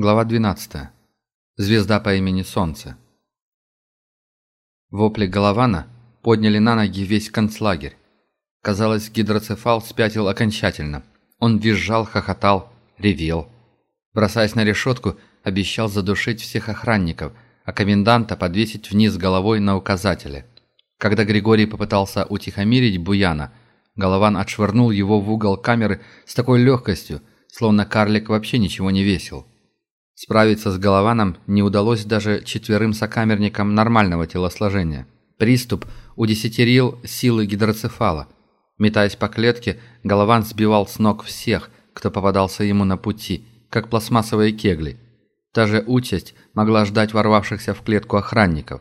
Глава 12. Звезда по имени Солнце. Вопли Голована подняли на ноги весь концлагерь. Казалось, гидроцефал спятил окончательно. Он визжал, хохотал, ревел. Бросаясь на решетку, обещал задушить всех охранников, а коменданта подвесить вниз головой на указателе. Когда Григорий попытался утихомирить Буяна, Голован отшвырнул его в угол камеры с такой легкостью, словно карлик вообще ничего не весил. Справиться с Голованом не удалось даже четверым сокамерникам нормального телосложения. Приступ удесятерил силы гидроцефала. Метаясь по клетке, Голован сбивал с ног всех, кто попадался ему на пути, как пластмассовые кегли. Та же участь могла ждать ворвавшихся в клетку охранников.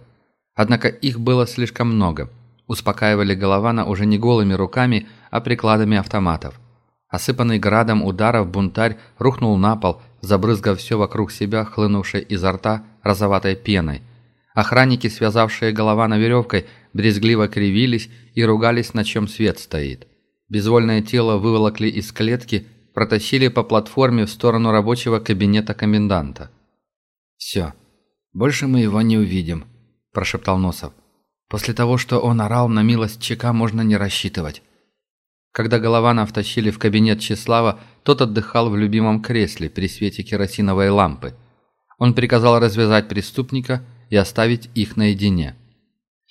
Однако их было слишком много. Успокаивали Голована уже не голыми руками, а прикладами автоматов. Осыпанный градом ударов бунтарь рухнул на пол, забрызгав все вокруг себя, хлынувшей изо рта розоватой пеной. Охранники, связавшие голова на веревкой, брезгливо кривились и ругались, на чем свет стоит. Безвольное тело выволокли из клетки, протащили по платформе в сторону рабочего кабинета коменданта. «Все. Больше мы его не увидим», – прошептал Носов. «После того, что он орал, на милость ЧК можно не рассчитывать». Когда Голована втащили в кабинет Числава, тот отдыхал в любимом кресле при свете керосиновой лампы. Он приказал развязать преступника и оставить их наедине.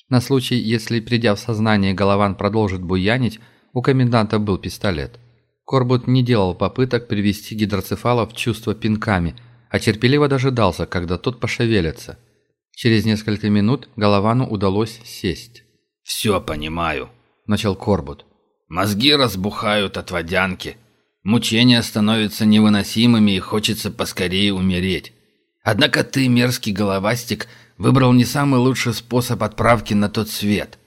На случай, если, придя в сознание, Голован продолжит буянить, у коменданта был пистолет. Корбут не делал попыток привести гидроцефала в чувство пинками, а терпеливо дожидался, когда тот пошевелится. Через несколько минут Головану удалось сесть. «Все понимаю», — начал Корбут. «Мозги разбухают от водянки. Мучения становятся невыносимыми и хочется поскорее умереть. Однако ты, мерзкий головастик, выбрал не самый лучший способ отправки на тот свет.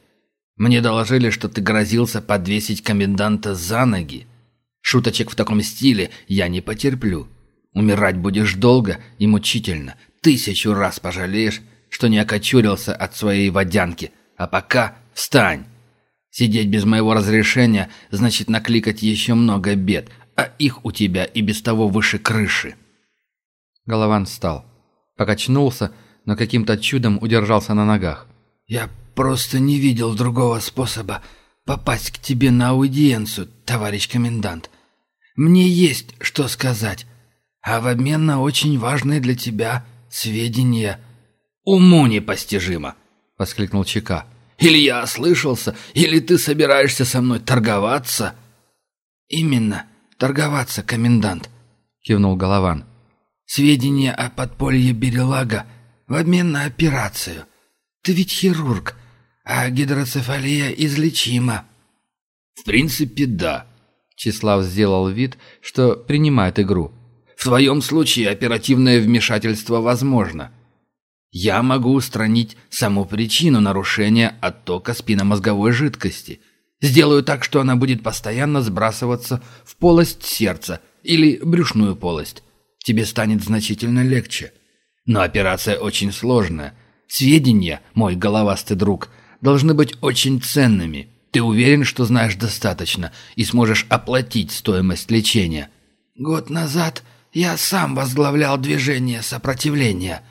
Мне доложили, что ты грозился подвесить коменданта за ноги. Шуточек в таком стиле я не потерплю. Умирать будешь долго и мучительно. Тысячу раз пожалеешь, что не окочурился от своей водянки. А пока встань. Сидеть без моего разрешения значит накликать еще много бед, а их у тебя и без того выше крыши». Голован встал. Покачнулся, но каким-то чудом удержался на ногах. «Я просто не видел другого способа попасть к тебе на аудиенцию, товарищ комендант. Мне есть что сказать, а в обмен на очень важные для тебя сведения». «Уму непостижимо!» — воскликнул Чека. «Или я ослышался, или ты собираешься со мной торговаться?» «Именно торговаться, комендант», — кивнул Голован. «Сведения о подполье Берелага в обмен на операцию. Ты ведь хирург, а гидроцефалия излечима». «В принципе, да», — Числав сделал вид, что принимает игру. «В твоем случае оперативное вмешательство возможно. Я могу устранить саму причину нарушения оттока спинномозговой жидкости» Сделаю так, что она будет постоянно сбрасываться в полость сердца или брюшную полость. Тебе станет значительно легче. Но операция очень сложная. Сведения, мой головастый друг, должны быть очень ценными. Ты уверен, что знаешь достаточно и сможешь оплатить стоимость лечения? Год назад я сам возглавлял движение сопротивления,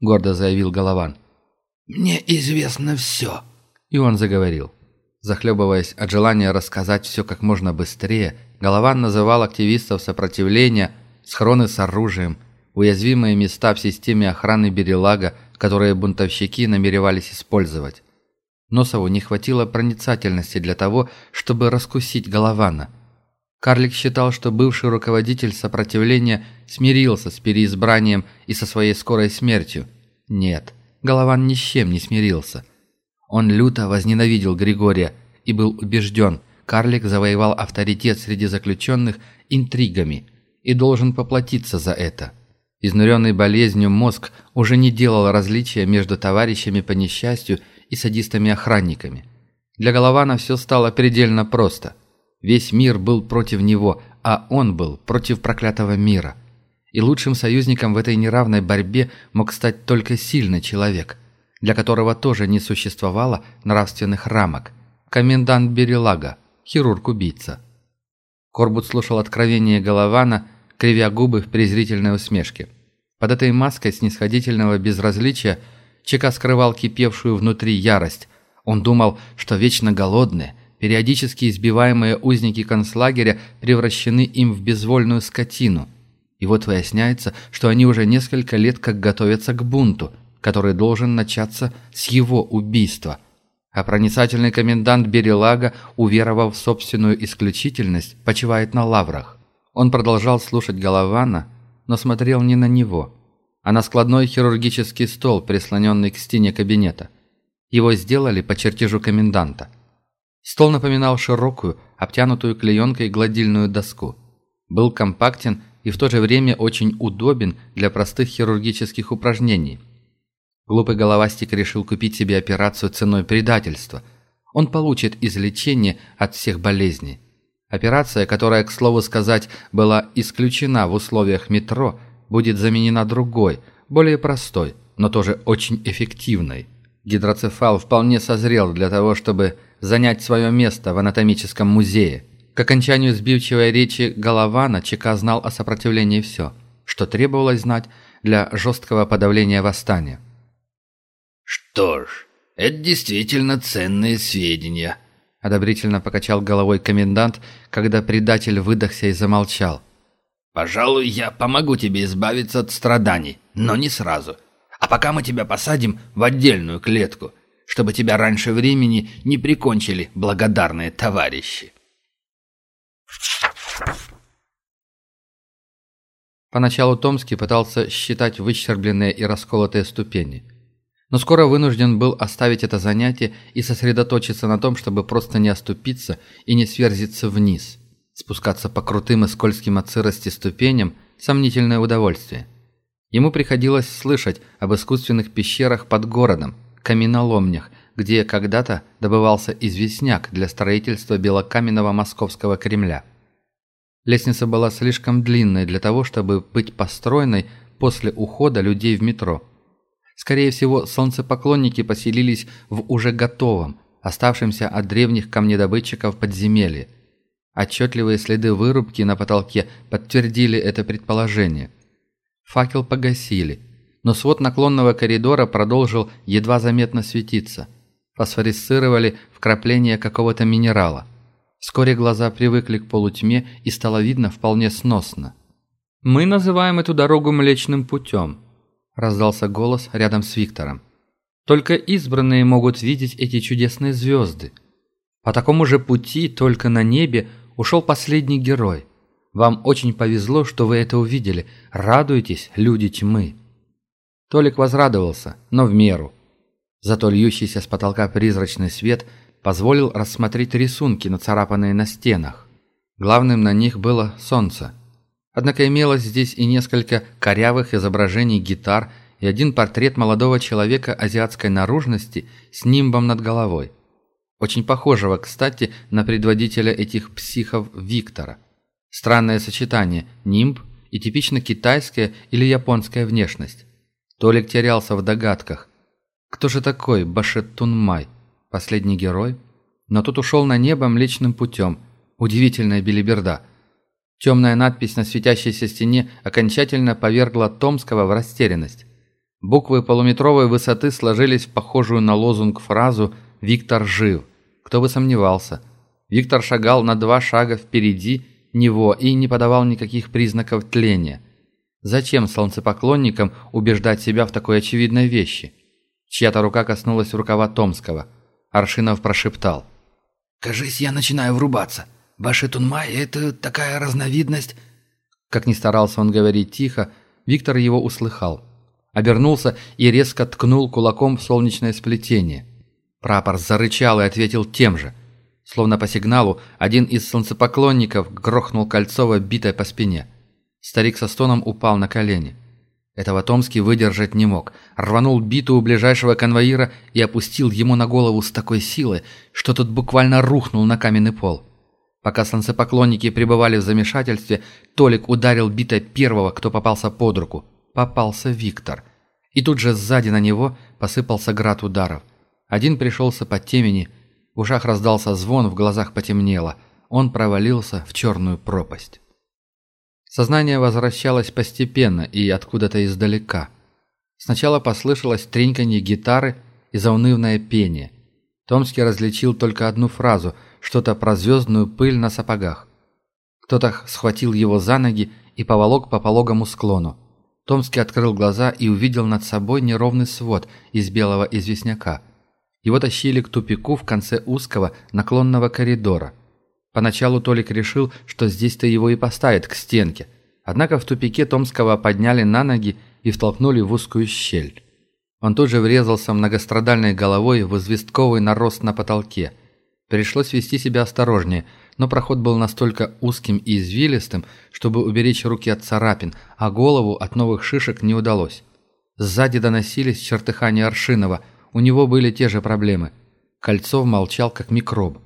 гордо заявил Голован. Мне известно все. И он заговорил. Захлебываясь от желания рассказать все как можно быстрее, Голован называл активистов сопротивления схроны с оружием, уязвимые места в системе охраны Берелага, которые бунтовщики намеревались использовать. Носову не хватило проницательности для того, чтобы раскусить Голована. Карлик считал, что бывший руководитель сопротивления смирился с переизбранием и со своей скорой смертью. Нет, Голован ни с чем не смирился. Он люто возненавидел Григория и был убежден, карлик завоевал авторитет среди заключенных интригами и должен поплатиться за это. Изнуренный болезнью мозг уже не делал различия между товарищами по несчастью и садистами-охранниками. Для Голована все стало предельно просто. Весь мир был против него, а он был против проклятого мира. И лучшим союзником в этой неравной борьбе мог стать только сильный человек – для которого тоже не существовало нравственных рамок. Комендант Берелага, хирург-убийца. Корбут слушал откровение Голована, кривя губы в презрительной усмешке. Под этой маской снисходительного безразличия Чека скрывал кипевшую внутри ярость. Он думал, что вечно голодные, периодически избиваемые узники концлагеря превращены им в безвольную скотину. И вот выясняется, что они уже несколько лет как готовятся к бунту, который должен начаться с его убийства. А проницательный комендант Берелага, уверовав в собственную исключительность, почивает на лаврах. Он продолжал слушать Голована, но смотрел не на него, а на складной хирургический стол, прислоненный к стене кабинета. Его сделали по чертежу коменданта – Стол напоминал широкую, обтянутую клеенкой гладильную доску. Был компактен и в то же время очень удобен для простых хирургических упражнений. Глупый головастик решил купить себе операцию ценой предательства. Он получит излечение от всех болезней. Операция, которая, к слову сказать, была исключена в условиях метро, будет заменена другой, более простой, но тоже очень эффективной. Гидроцефал вполне созрел для того, чтобы занять свое место в анатомическом музее. К окончанию сбивчивой речи Голована ЧК знал о сопротивлении все, что требовалось знать для жесткого подавления восстания. «Что ж, это действительно ценные сведения», — одобрительно покачал головой комендант, когда предатель выдохся и замолчал. «Пожалуй, я помогу тебе избавиться от страданий, но не сразу. А пока мы тебя посадим в отдельную клетку, чтобы тебя раньше времени не прикончили благодарные товарищи. Поначалу Томский пытался считать выщербленные и расколотые ступени. Но скоро вынужден был оставить это занятие и сосредоточиться на том, чтобы просто не оступиться и не сверзиться вниз. Спускаться по крутым и скользким от сырости ступеням – сомнительное удовольствие. Ему приходилось слышать об искусственных пещерах под городом, каменоломнях, где когда-то добывался известняк для строительства белокаменного московского Кремля. Лестница была слишком длинной для того, чтобы быть построенной после ухода людей в метро. Скорее всего, солнцепоклонники поселились в уже готовом, оставшемся от древних камнедобытчиков подземелье. Отчетливые следы вырубки на потолке подтвердили это предположение. Факел погасили – но свод наклонного коридора продолжил едва заметно светиться. Фосфорисцировали вкрапления какого-то минерала. Вскоре глаза привыкли к полутьме и стало видно вполне сносно. «Мы называем эту дорогу Млечным путем», – раздался голос рядом с Виктором. «Только избранные могут видеть эти чудесные звезды. По такому же пути, только на небе, ушел последний герой. Вам очень повезло, что вы это увидели. Радуйтесь, люди тьмы». Толик возрадовался, но в меру. Зато льющийся с потолка призрачный свет позволил рассмотреть рисунки, нацарапанные на стенах. Главным на них было солнце. Однако имелось здесь и несколько корявых изображений гитар и один портрет молодого человека азиатской наружности с нимбом над головой. Очень похожего, кстати, на предводителя этих психов Виктора. Странное сочетание – нимб и типично китайская или японская внешность. Толик терялся в догадках. Кто же такой Башет Тунмай? Последний герой? Но тут ушел на небо Млечным путем. Удивительная билиберда. Темная надпись на светящейся стене окончательно повергла Томского в растерянность. Буквы полуметровой высоты сложились в похожую на лозунг фразу «Виктор жив». Кто бы сомневался. Виктор шагал на два шага впереди него и не подавал никаких признаков тления – Зачем солнцепоклонникам убеждать себя в такой очевидной вещи? Чья-то рука коснулась рукава Томского. Аршинов прошептал. «Кажись, я начинаю врубаться. Баши-Тунмай — это такая разновидность...» Как ни старался он говорить тихо, Виктор его услыхал. Обернулся и резко ткнул кулаком в солнечное сплетение. Прапор зарычал и ответил тем же. Словно по сигналу, один из солнцепоклонников грохнул Кольцова битой по спине. Старик со стоном упал на колени. Этого Томский выдержать не мог. Рванул биту у ближайшего конвоира и опустил ему на голову с такой силой, что тот буквально рухнул на каменный пол. Пока солнцепоклонники пребывали в замешательстве, Толик ударил битой первого, кто попался под руку. Попался Виктор. И тут же сзади на него посыпался град ударов. Один пришелся по темени, в ушах раздался звон, в глазах потемнело. Он провалился в черную пропасть. Сознание возвращалось постепенно и откуда-то издалека. Сначала послышалось треньканье гитары и заунывное пение. Томский различил только одну фразу, что-то про звездную пыль на сапогах. Кто-то схватил его за ноги и поволок по пологому склону. Томский открыл глаза и увидел над собой неровный свод из белого известняка. Его тащили к тупику в конце узкого наклонного коридора – Поначалу Толик решил, что здесь-то его и поставят к стенке. Однако в тупике Томского подняли на ноги и втолкнули в узкую щель. Он тут же врезался многострадальной головой в известковый нарост на потолке. Пришлось вести себя осторожнее, но проход был настолько узким и извилистым, чтобы уберечь руки от царапин, а голову от новых шишек не удалось. Сзади доносились чертыхания Аршинова, у него были те же проблемы. Кольцов молчал, как микроб.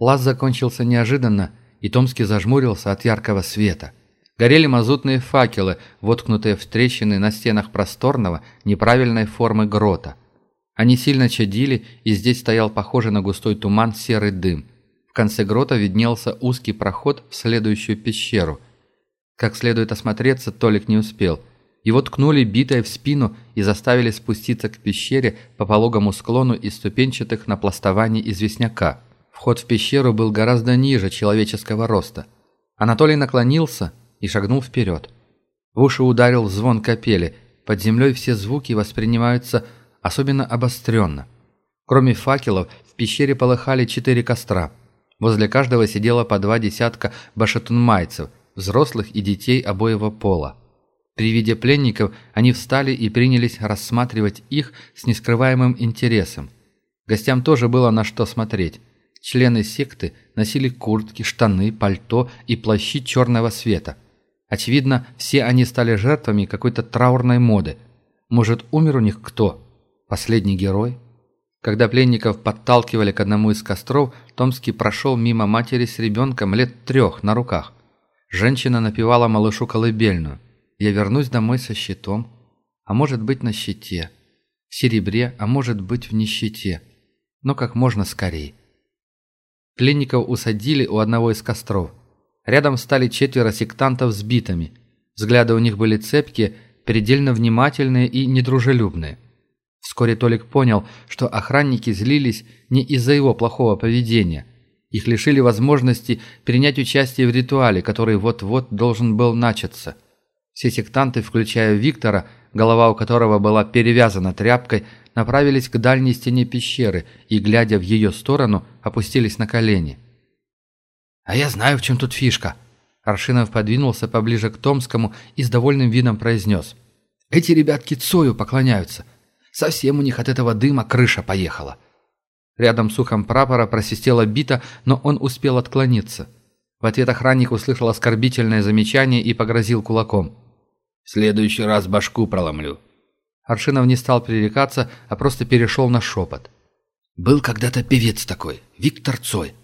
Лаз закончился неожиданно, и Томский зажмурился от яркого света. Горели мазутные факелы, воткнутые в трещины на стенах просторного, неправильной формы грота. Они сильно чадили, и здесь стоял похожий на густой туман серый дым. В конце грота виднелся узкий проход в следующую пещеру. Как следует осмотреться, Толик не успел. Его ткнули битой в спину и заставили спуститься к пещере по пологому склону из ступенчатых напластований известняка. Вход в пещеру был гораздо ниже человеческого роста. Анатолий наклонился и шагнул вперед. В уши ударил звон капели. Под землей все звуки воспринимаются особенно обостренно. Кроме факелов, в пещере полыхали четыре костра. Возле каждого сидело по два десятка башатунмайцев, взрослых и детей обоего пола. При виде пленников они встали и принялись рассматривать их с нескрываемым интересом. Гостям тоже было на что смотреть. Члены секты носили куртки, штаны, пальто и плащи черного света. Очевидно, все они стали жертвами какой-то траурной моды. Может, умер у них кто? Последний герой? Когда пленников подталкивали к одному из костров, Томский прошел мимо матери с ребенком лет трех на руках. Женщина напевала малышу колыбельную. «Я вернусь домой со щитом, а может быть на щите, в серебре, а может быть в нищете, но как можно скорее». Пленников усадили у одного из костров. Рядом стали четверо сектантов с битами. Взгляды у них были цепкие, предельно внимательные и недружелюбные. Вскоре Толик понял, что охранники злились не из-за его плохого поведения. Их лишили возможности принять участие в ритуале, который вот-вот должен был начаться. Все сектанты, включая Виктора, голова у которого была перевязана тряпкой, направились к дальней стене пещеры и, глядя в ее сторону, опустились на колени. «А я знаю, в чем тут фишка!» Аршинов подвинулся поближе к Томскому и с довольным видом произнес. «Эти ребятки Цою поклоняются. Совсем у них от этого дыма крыша поехала». Рядом с ухом прапора просистела бита, но он успел отклониться. В ответ охранник услышал оскорбительное замечание и погрозил кулаком. «В следующий раз башку проломлю», Аршинов не стал пререкаться, а просто перешел на шепот. «Был когда-то певец такой, Виктор Цой.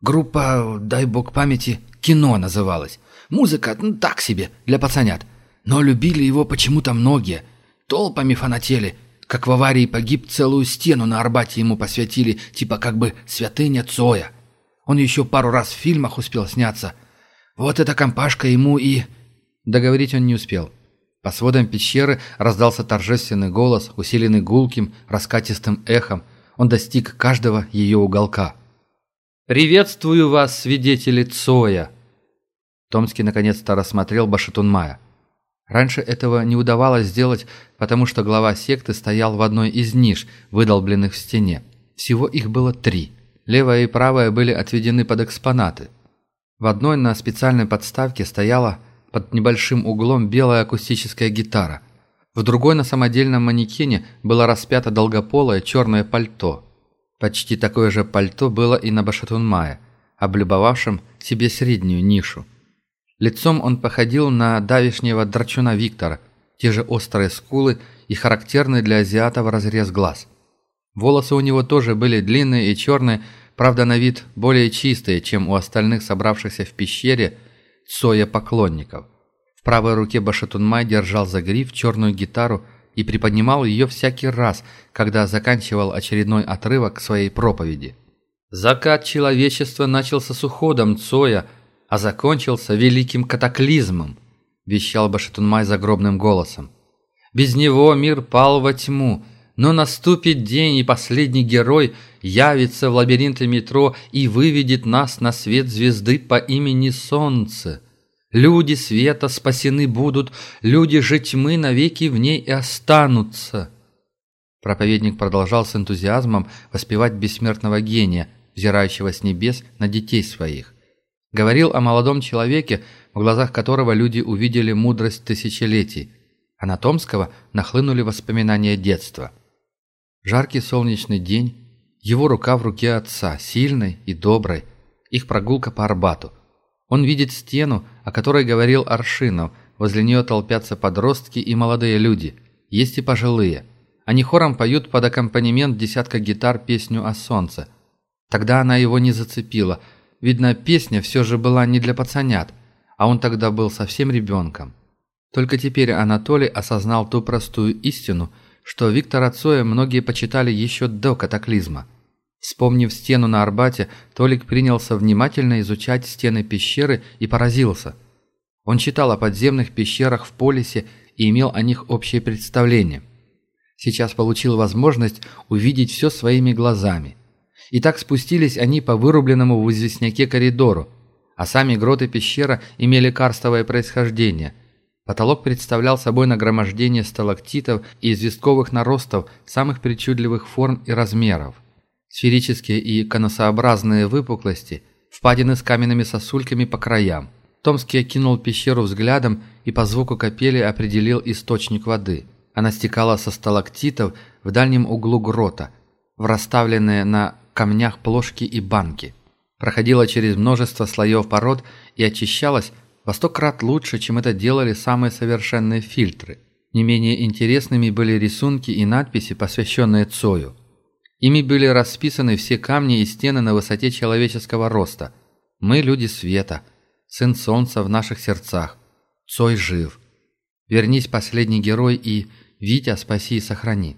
Группа, дай бог памяти, кино называлась. Музыка, ну, так себе, для пацанят. Но любили его почему-то многие. Толпами фанатели. Как в аварии погиб, целую стену на Арбате ему посвятили, типа как бы святыня Цоя. Он еще пару раз в фильмах успел сняться. Вот эта компашка ему и...» Договорить он не успел. По сводам пещеры раздался торжественный голос, усиленный гулким, раскатистым эхом. Он достиг каждого ее уголка. «Приветствую вас, свидетели Цоя!» Томский наконец-то рассмотрел Башатунмая. Раньше этого не удавалось сделать, потому что глава секты стоял в одной из ниш, выдолбленных в стене. Всего их было три. Левая и правая были отведены под экспонаты. В одной на специальной подставке стояла под небольшим углом белая акустическая гитара. В другой на самодельном манекене было распято долгополое черное пальто. Почти такое же пальто было и на Башатунмае, облюбовавшем себе среднюю нишу. Лицом он походил на давишнего драчуна Виктора, те же острые скулы и характерный для азиатов разрез глаз. Волосы у него тоже были длинные и черные, правда на вид более чистые, чем у остальных собравшихся в пещере – Цоя поклонников. В правой руке Башатунмай держал за гриф черную гитару и приподнимал ее всякий раз, когда заканчивал очередной отрывок своей проповеди. Закат человечества начался с уходом Цоя, а закончился великим катаклизмом, вещал Башатунмай загробным голосом. Без него мир пал во тьму, но наступит день, и последний герой явится в лабиринты метро и выведет нас на свет звезды по имени Солнце. Люди света спасены будут, люди же тьмы навеки в ней и останутся. Проповедник продолжал с энтузиазмом воспевать бессмертного гения, взирающего с небес на детей своих. Говорил о молодом человеке, в глазах которого люди увидели мудрость тысячелетий, а на Томского нахлынули воспоминания детства. Жаркий солнечный день, его рука в руке отца, сильной и доброй, их прогулка по Арбату – он видит стену, о которой говорил Аршинов. Возле нее толпятся подростки и молодые люди. Есть и пожилые. Они хором поют под аккомпанемент десятка гитар песню о солнце. Тогда она его не зацепила. Видно, песня все же была не для пацанят, а он тогда был совсем ребенком. Только теперь Анатолий осознал ту простую истину, что Виктора Цоя многие почитали еще до катаклизма – Вспомнив стену на Арбате, Толик принялся внимательно изучать стены пещеры и поразился. Он читал о подземных пещерах в полисе и имел о них общее представление. Сейчас получил возможность увидеть все своими глазами. И так спустились они по вырубленному в известняке коридору, а сами гроты пещера имели карстовое происхождение. Потолок представлял собой нагромождение сталактитов и известковых наростов самых причудливых форм и размеров сферические и конусообразные выпуклости, впадины с каменными сосульками по краям. Томский окинул пещеру взглядом и по звуку капели определил источник воды. Она стекала со сталактитов в дальнем углу грота, в расставленные на камнях плошки и банки. Проходила через множество слоев пород и очищалась во сто крат лучше, чем это делали самые совершенные фильтры. Не менее интересными были рисунки и надписи, посвященные Цою. Ими были расписаны все камни и стены на высоте человеческого роста. Мы люди света, сын солнца в наших сердцах. Цой жив. Вернись, последний герой, и Витя, спаси и сохрани.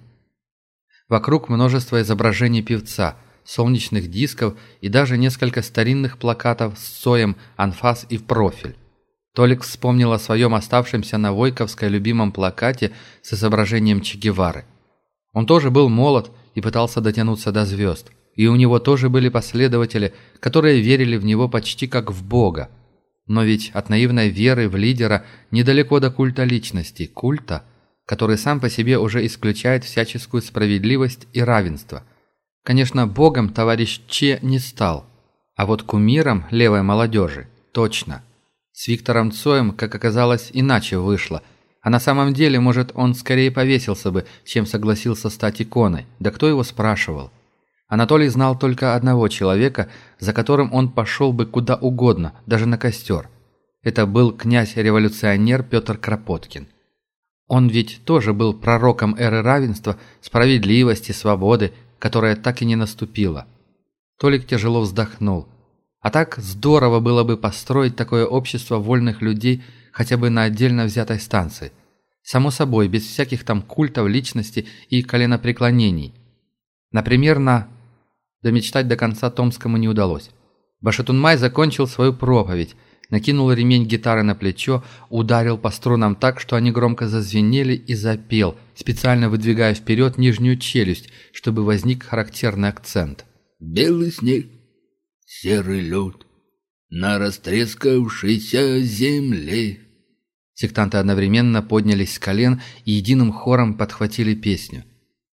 Вокруг множество изображений певца, солнечных дисков и даже несколько старинных плакатов с Цоем, анфас и в профиль. Толик вспомнил о своем оставшемся на Войковской любимом плакате с изображением Че Гевары. Он тоже был молод и пытался дотянуться до звезд. И у него тоже были последователи, которые верили в него почти как в Бога. Но ведь от наивной веры в лидера недалеко до культа личности, культа, который сам по себе уже исключает всяческую справедливость и равенство. Конечно, Богом товарищ Че не стал, а вот кумиром левой молодежи – точно. С Виктором Цоем, как оказалось, иначе вышло – а на самом деле, может, он скорее повесился бы, чем согласился стать иконой. Да кто его спрашивал? Анатолий знал только одного человека, за которым он пошел бы куда угодно, даже на костер. Это был князь-революционер Петр Кропоткин. Он ведь тоже был пророком эры равенства, справедливости, свободы, которая так и не наступила. Толик тяжело вздохнул. А так здорово было бы построить такое общество вольных людей – хотя бы на отдельно взятой станции. Само собой, без всяких там культов личности и коленопреклонений. Например, на... Домечтать до конца Томскому не удалось. Башатунмай закончил свою проповедь, накинул ремень гитары на плечо, ударил по струнам так, что они громко зазвенели и запел, специально выдвигая вперед нижнюю челюсть, чтобы возник характерный акцент. «Белый снег, серый лед, на растрескавшейся земле Сектанты одновременно поднялись с колен и единым хором подхватили песню.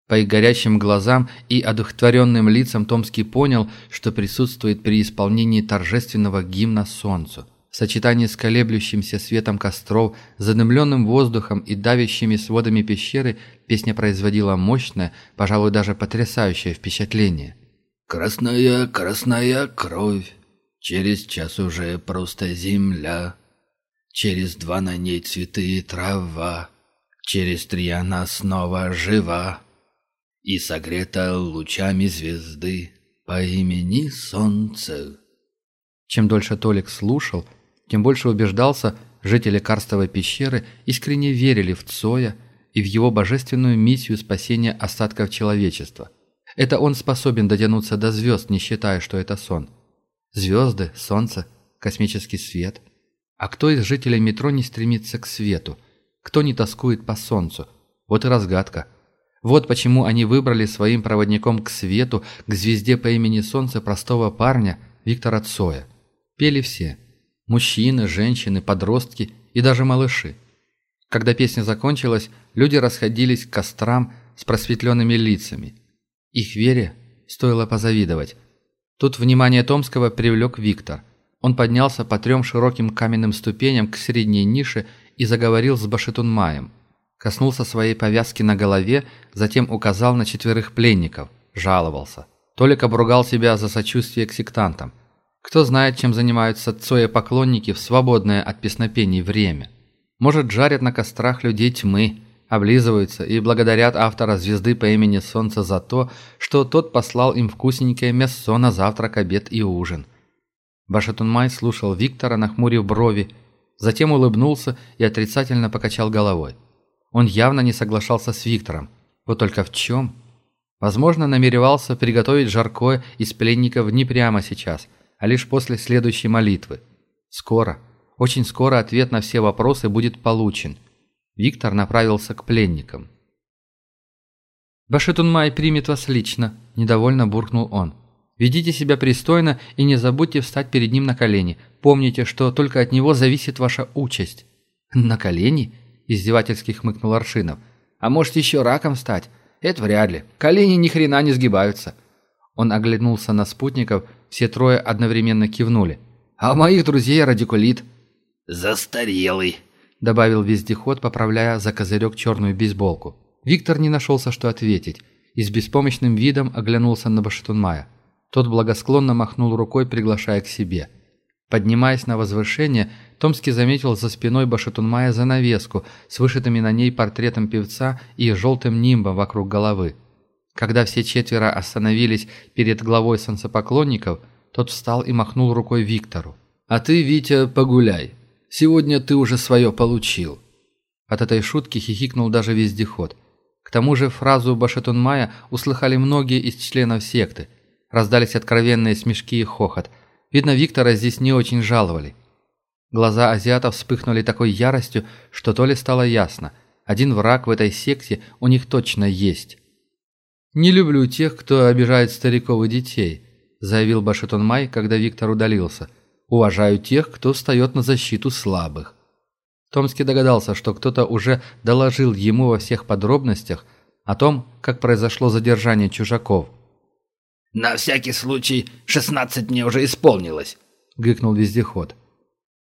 По их горящим глазам и одухотворенным лицам Томский понял, что присутствует при исполнении торжественного гимна солнцу. В сочетании с колеблющимся светом костров, задымленным воздухом и давящими сводами пещеры песня производила мощное, пожалуй, даже потрясающее впечатление. «Красная, красная кровь, через час уже просто земля». Через два на ней цветы и трава, Через три она снова жива И согрета лучами звезды По имени Солнце. Чем дольше Толик слушал, тем больше убеждался, жители Карстовой пещеры искренне верили в Цоя и в его божественную миссию спасения остатков человечества. Это он способен дотянуться до звезд, не считая, что это сон. Звезды, солнце, Космический свет? А кто из жителей метро не стремится к свету? Кто не тоскует по солнцу? Вот и разгадка. Вот почему они выбрали своим проводником к свету, к звезде по имени Солнце простого парня Виктора Цоя. Пели все. Мужчины, женщины, подростки и даже малыши. Когда песня закончилась, люди расходились к кострам с просветленными лицами. Их вере стоило позавидовать. Тут внимание Томского привлек Виктор. Он поднялся по трем широким каменным ступеням к средней нише и заговорил с Башетунмаем. Коснулся своей повязки на голове, затем указал на четверых пленников. Жаловался. Толик обругал себя за сочувствие к сектантам. Кто знает, чем занимаются цоя-поклонники в свободное от песнопений время. Может, жарят на кострах людей тьмы, облизываются и благодарят автора «Звезды по имени Солнце» за то, что тот послал им вкусненькое мясо на завтрак, обед и ужин. Башатунмай слушал Виктора, нахмурив брови, затем улыбнулся и отрицательно покачал головой. Он явно не соглашался с Виктором. Вот только в чем? Возможно, намеревался приготовить жаркое из пленников не прямо сейчас, а лишь после следующей молитвы. Скоро, очень скоро ответ на все вопросы будет получен. Виктор направился к пленникам. «Башетунмай примет вас лично», – недовольно буркнул он. «Ведите себя пристойно и не забудьте встать перед ним на колени. Помните, что только от него зависит ваша участь». «На колени?» – издевательски хмыкнул Аршинов. «А может, еще раком стать? Это вряд ли. Колени ни хрена не сгибаются». Он оглянулся на спутников, все трое одновременно кивнули. «А у моих друзей радикулит». «Застарелый», — добавил вездеход, поправляя за козырек черную бейсболку. Виктор не нашелся, что ответить, и с беспомощным видом оглянулся на Башатунмая. Тот благосклонно махнул рукой, приглашая к себе. Поднимаясь на возвышение, Томский заметил за спиной Башатунмая занавеску с вышитыми на ней портретом певца и желтым нимбом вокруг головы. Когда все четверо остановились перед главой солнцепоклонников, тот встал и махнул рукой Виктору. «А ты, Витя, погуляй. Сегодня ты уже свое получил». От этой шутки хихикнул даже вездеход. К тому же фразу Башетунмая услыхали многие из членов секты. Раздались откровенные смешки и хохот. Видно, Виктора здесь не очень жаловали. Глаза азиатов вспыхнули такой яростью, что то ли стало ясно. Один враг в этой секте у них точно есть. «Не люблю тех, кто обижает стариков и детей», заявил Башетунмай, когда Виктор удалился. «Уважаю тех, кто встает на защиту слабых». Томский догадался, что кто-то уже доложил ему во всех подробностях о том, как произошло задержание чужаков. «На всякий случай, шестнадцать мне уже исполнилось», — гыкнул вездеход.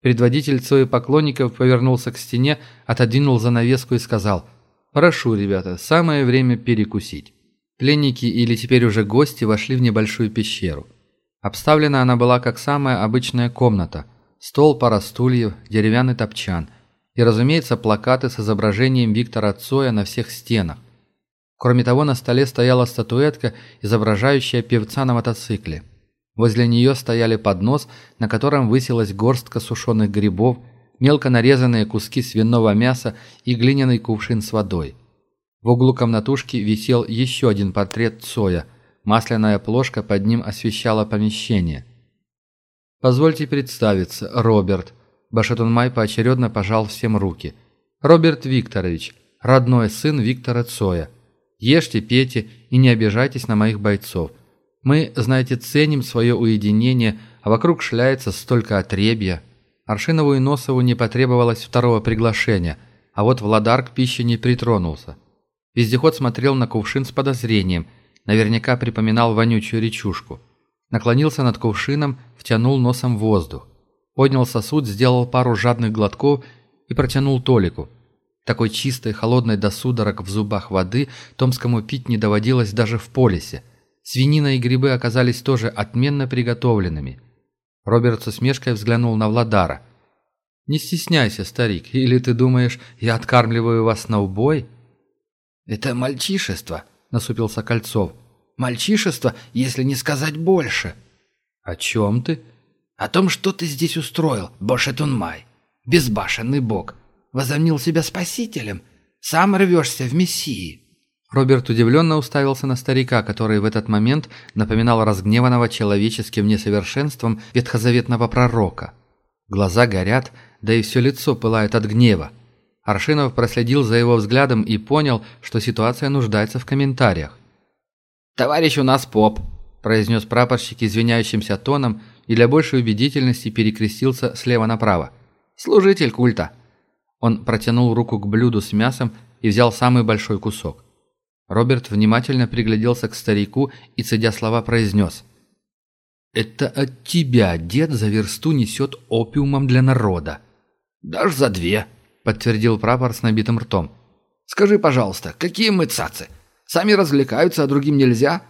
Предводитель Цои поклонников повернулся к стене, отодвинул занавеску и сказал «Прошу, ребята, самое время перекусить». Пленники или теперь уже гости вошли в небольшую пещеру. Обставлена она была как самая обычная комната. Стол, пара стульев, деревянный топчан – и, разумеется, плакаты с изображением Виктора Цоя на всех стенах. Кроме того, на столе стояла статуэтка, изображающая певца на мотоцикле. Возле нее стояли поднос, на котором высилась горстка сушеных грибов, мелко нарезанные куски свиного мяса и глиняный кувшин с водой. В углу комнатушки висел еще один портрет Цоя. Масляная плошка под ним освещала помещение. «Позвольте представиться, Роберт», Башатунмай поочередно пожал всем руки. «Роберт Викторович, родной сын Виктора Цоя. Ешьте, пейте и не обижайтесь на моих бойцов. Мы, знаете, ценим свое уединение, а вокруг шляется столько отребья». Аршинову и Носову не потребовалось второго приглашения, а вот Владар к пище не притронулся. Вездеход смотрел на кувшин с подозрением, наверняка припоминал вонючую речушку. Наклонился над кувшином, втянул носом воздух. Поднял сосуд, сделал пару жадных глотков и протянул Толику. Такой чистой, холодной до судорог в зубах воды Томскому пить не доводилось даже в полисе. Свинина и грибы оказались тоже отменно приготовленными. Роберт с усмешкой взглянул на Владара. «Не стесняйся, старик, или ты думаешь, я откармливаю вас на убой?» «Это мальчишество», — насупился Кольцов. «Мальчишество, если не сказать больше». «О чем ты?» О том, что ты здесь устроил, Бошетунмай. Безбашенный бог. Возомнил себя спасителем. Сам рвешься в мессии». Роберт удивленно уставился на старика, который в этот момент напоминал разгневанного человеческим несовершенством ветхозаветного пророка. Глаза горят, да и все лицо пылает от гнева. Аршинов проследил за его взглядом и понял, что ситуация нуждается в комментариях. «Товарищ у нас поп», – произнес прапорщик извиняющимся тоном и для большей убедительности перекрестился слева направо. «Служитель культа». Он протянул руку к блюду с мясом и взял самый большой кусок. Роберт внимательно пригляделся к старику и, цедя слова, произнес. «Это от тебя дед за версту несет опиумом для народа». «Даже за две», — подтвердил прапор с набитым ртом. «Скажи, пожалуйста, какие мы цацы? Сами развлекаются, а другим нельзя?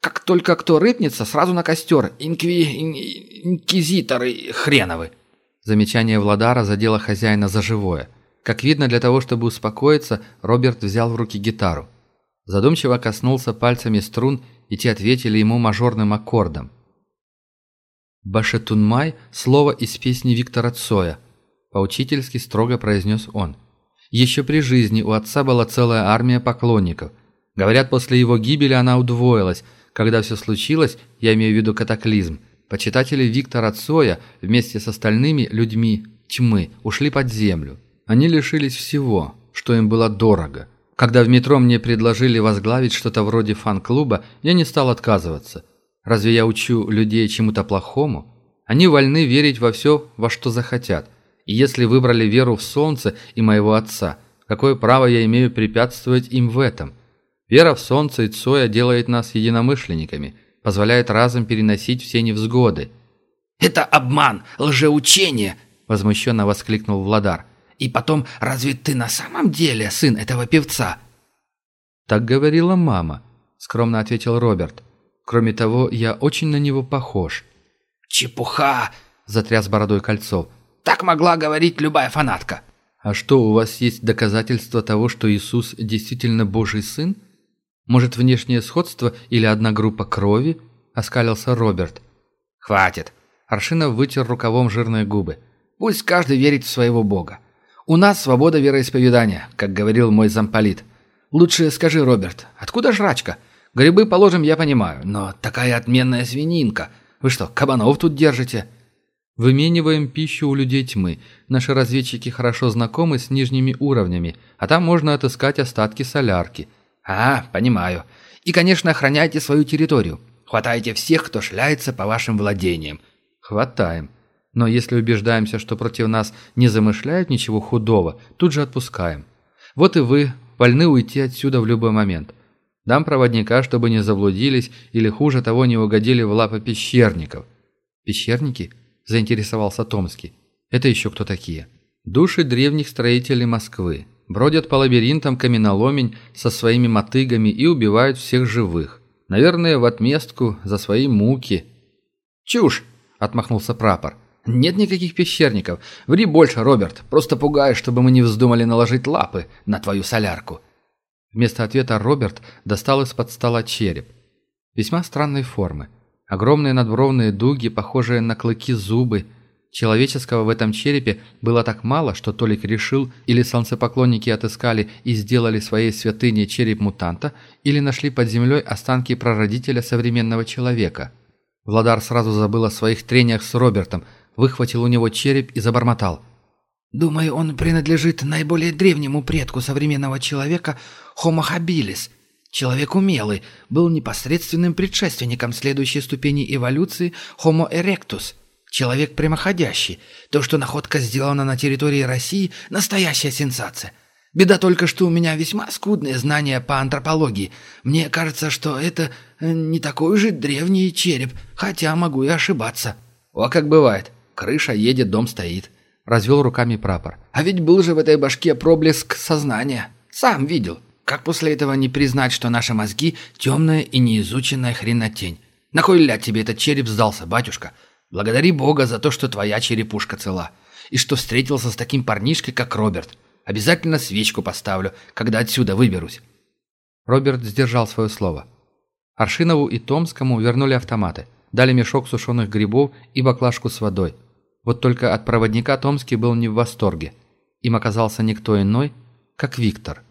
Как только кто рыпнется, сразу на костер. Инкви... инквизиторы хреновы». Замечание Владара задело хозяина за живое. Как видно, для того, чтобы успокоиться, Роберт взял в руки гитару. Задумчиво коснулся пальцами струн, и те ответили ему мажорным аккордом. «Башетунмай» — слово из песни Виктора Цоя. Поучительски строго произнес он. Еще при жизни у отца была целая армия поклонников. Говорят, после его гибели она удвоилась. Когда все случилось, я имею в виду катаклизм, почитатели Виктора Цоя вместе с остальными людьми тьмы ушли под землю. Они лишились всего, что им было дорого – когда в метро мне предложили возглавить что-то вроде фан-клуба, я не стал отказываться. Разве я учу людей чему-то плохому? Они вольны верить во все, во что захотят. И если выбрали веру в солнце и моего отца, какое право я имею препятствовать им в этом? Вера в солнце и Цоя делает нас единомышленниками, позволяет разом переносить все невзгоды. «Это обман, лжеучение!» – возмущенно воскликнул Владар. И потом, разве ты на самом деле сын этого певца?» «Так говорила мама», — скромно ответил Роберт. «Кроме того, я очень на него похож». «Чепуха!» — затряс бородой Кольцов. «Так могла говорить любая фанатка». «А что, у вас есть доказательства того, что Иисус действительно Божий сын? Может, внешнее сходство или одна группа крови?» — оскалился Роберт. «Хватит!» — Аршинов вытер рукавом жирные губы. «Пусть каждый верит в своего Бога. «У нас свобода вероисповедания», как говорил мой замполит. «Лучше скажи, Роберт, откуда жрачка? Грибы, положим, я понимаю, но такая отменная свининка. Вы что, кабанов тут держите?» «Вымениваем пищу у людей тьмы. Наши разведчики хорошо знакомы с нижними уровнями, а там можно отыскать остатки солярки». «А, понимаю. И, конечно, охраняйте свою территорию. Хватайте всех, кто шляется по вашим владениям». «Хватаем. Но если убеждаемся, что против нас не замышляют ничего худого, тут же отпускаем. Вот и вы вольны уйти отсюда в любой момент. Дам проводника, чтобы не заблудились или, хуже того, не угодили в лапы пещерников». «Пещерники?» – заинтересовался Томский. «Это еще кто такие?» «Души древних строителей Москвы. Бродят по лабиринтам каменоломень со своими мотыгами и убивают всех живых. Наверное, в отместку за свои муки». «Чушь!» – отмахнулся прапор. «Нет никаких пещерников. Ври больше, Роберт. Просто пугаешь, чтобы мы не вздумали наложить лапы на твою солярку». Вместо ответа Роберт достал из-под стола череп. Весьма странной формы. Огромные надбровные дуги, похожие на клыки зубы. Человеческого в этом черепе было так мало, что Толик решил, или солнцепоклонники отыскали и сделали своей святыней череп мутанта, или нашли под землей останки прародителя современного человека. Владар сразу забыл о своих трениях с Робертом – выхватил у него череп и забормотал. «Думаю, он принадлежит наиболее древнему предку современного человека Homo habilis. Человек умелый, был непосредственным предшественником следующей ступени эволюции Homo erectus. Человек прямоходящий. То, что находка сделана на территории России – настоящая сенсация. Беда только, что у меня весьма скудные знания по антропологии. Мне кажется, что это э, не такой же древний череп, хотя могу и ошибаться». «О, как бывает. Крыша едет, дом стоит. Развел руками прапор. А ведь был же в этой башке проблеск сознания. Сам видел. Как после этого не признать, что наши мозги – темная и неизученная хренотень? На кой ля тебе этот череп сдался, батюшка? Благодари Бога за то, что твоя черепушка цела. И что встретился с таким парнишкой, как Роберт. Обязательно свечку поставлю, когда отсюда выберусь. Роберт сдержал свое слово. Аршинову и Томскому вернули автоматы. Дали мешок сушеных грибов и баклажку с водой. Вот только от проводника Томский был не в восторге. Им оказался никто иной, как Виктор.